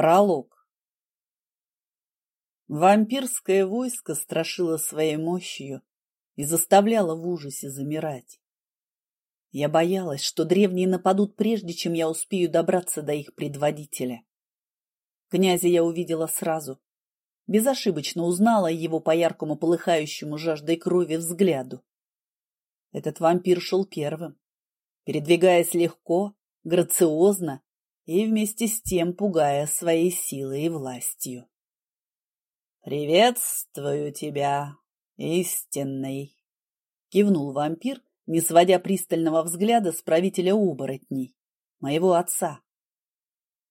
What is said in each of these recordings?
Пролог. Вампирское войско страшило своей мощью и заставляло в ужасе замирать. Я боялась, что древние нападут прежде, чем я успею добраться до их предводителя. Князя я увидела сразу. Безошибочно узнала его по яркому полыхающему жаждой крови взгляду. Этот вампир шел первым, передвигаясь легко, грациозно и вместе с тем пугая своей силой и властью. «Приветствую тебя, истинный!» — кивнул вампир, не сводя пристального взгляда с правителя оборотней, моего отца.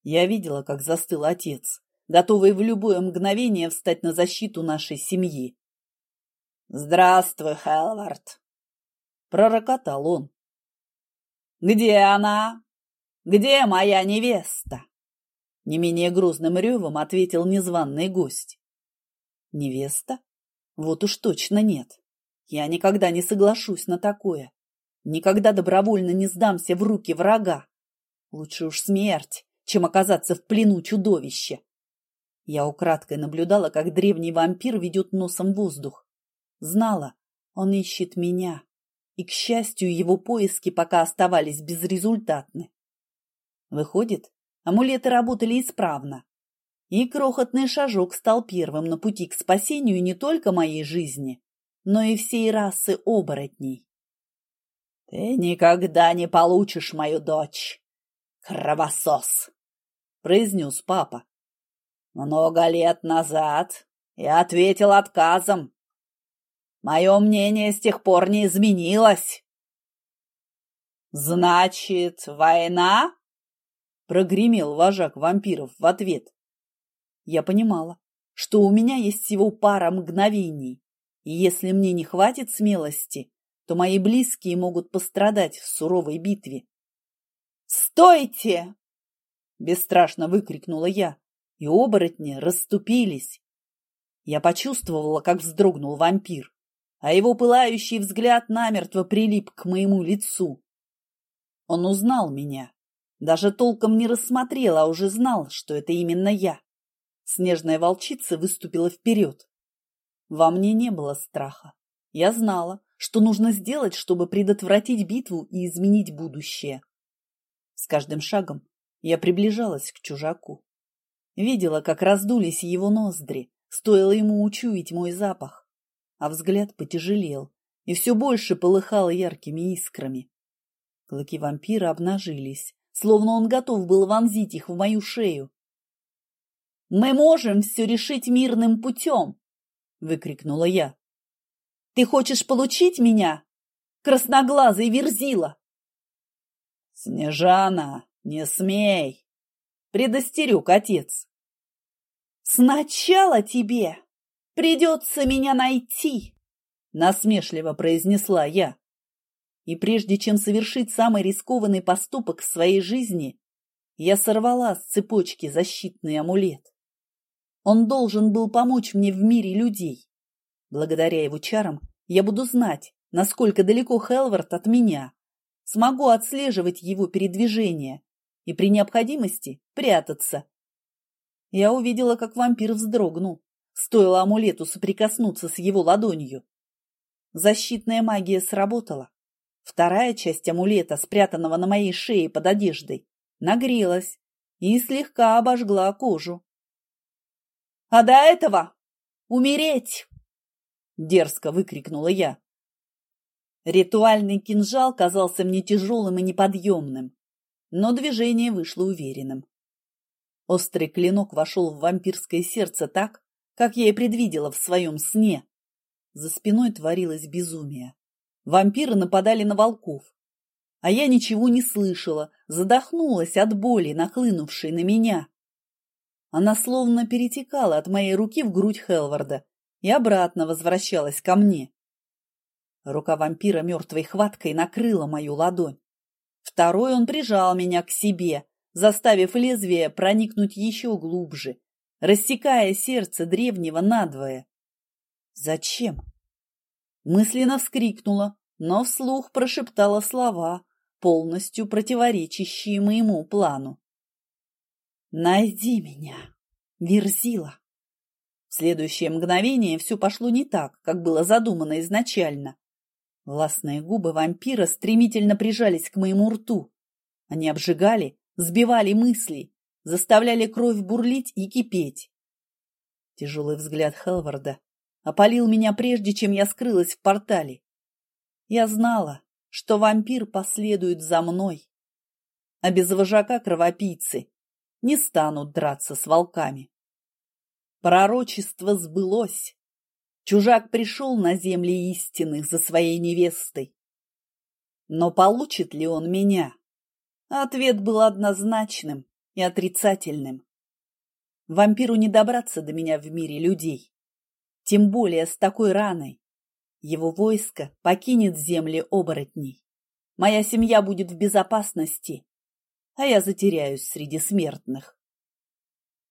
Я видела, как застыл отец, готовый в любое мгновение встать на защиту нашей семьи. «Здравствуй, Хелвард!» — пророкотал он. «Где она?» Где моя невеста? Не менее грозным ревом ответил незваный гость. Невеста? Вот уж точно нет. Я никогда не соглашусь на такое. Никогда добровольно не сдамся в руки врага. Лучше уж смерть, чем оказаться в плену чудовища. Я украдкой наблюдала, как древний вампир ведет носом воздух. Знала, он ищет меня. И, к счастью, его поиски пока оставались безрезультатны. Выходит, амулеты работали исправно. И крохотный шажок стал первым на пути к спасению не только моей жизни, но и всей расы оборотней. «Ты никогда не получишь мою дочь, кровосос!» — произнес папа. «Много лет назад я ответил отказом. Мое мнение с тех пор не изменилось». «Значит, война?» Прогремел вожак вампиров в ответ. Я понимала, что у меня есть всего пара мгновений, и если мне не хватит смелости, то мои близкие могут пострадать в суровой битве. «Стойте!» – бесстрашно выкрикнула я, и оборотни расступились. Я почувствовала, как вздрогнул вампир, а его пылающий взгляд намертво прилип к моему лицу. Он узнал меня даже толком не рассмотрел, а уже знал, что это именно я. Снежная волчица выступила вперед. Во мне не было страха. Я знала, что нужно сделать, чтобы предотвратить битву и изменить будущее. С каждым шагом я приближалась к чужаку. Видела, как раздулись его ноздри, стоило ему учуять мой запах. А взгляд потяжелел и все больше полыхал яркими искрами. Клыки вампира обнажились, словно он готов был вонзить их в мою шею. «Мы можем все решить мирным путем!» — выкрикнула я. «Ты хочешь получить меня, красноглазый верзила?» «Снежана, не смей!» — предостерег отец. «Сначала тебе придется меня найти!» — насмешливо произнесла я. И прежде чем совершить самый рискованный поступок в своей жизни, я сорвала с цепочки защитный амулет. Он должен был помочь мне в мире людей. Благодаря его чарам я буду знать, насколько далеко Хелвард от меня, смогу отслеживать его передвижение и при необходимости прятаться. Я увидела, как вампир вздрогнул, стоило амулету соприкоснуться с его ладонью. Защитная магия сработала. Вторая часть амулета, спрятанного на моей шее под одеждой, нагрелась и слегка обожгла кожу. — А до этого умереть! — дерзко выкрикнула я. Ритуальный кинжал казался мне тяжелым и неподъемным, но движение вышло уверенным. Острый клинок вошел в вампирское сердце так, как я и предвидела в своем сне. За спиной творилось безумие. Вампиры нападали на волков. А я ничего не слышала, задохнулась от боли, нахлынувшей на меня. Она словно перетекала от моей руки в грудь Хелварда и обратно возвращалась ко мне. Рука вампира мертвой хваткой накрыла мою ладонь. Второй он прижал меня к себе, заставив лезвие проникнуть еще глубже, рассекая сердце древнего надвое. Зачем? Мысленно вскрикнула, но вслух прошептала слова, полностью противоречащие моему плану. Найди меня, Верзила. В следующее мгновение все пошло не так, как было задумано изначально. Властные губы вампира стремительно прижались к моему рту. Они обжигали, сбивали мысли, заставляли кровь бурлить и кипеть. Тяжелый взгляд Хелварда опалил меня прежде, чем я скрылась в портале. Я знала, что вампир последует за мной, а без вожака кровопийцы не станут драться с волками. Пророчество сбылось. Чужак пришел на земли истинных за своей невестой. Но получит ли он меня? Ответ был однозначным и отрицательным. Вампиру не добраться до меня в мире людей. Тем более с такой раной. Его войско покинет земли оборотней. Моя семья будет в безопасности, а я затеряюсь среди смертных.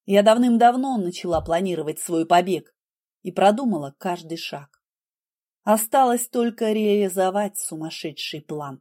Я давным-давно начала планировать свой побег и продумала каждый шаг. Осталось только реализовать сумасшедший план.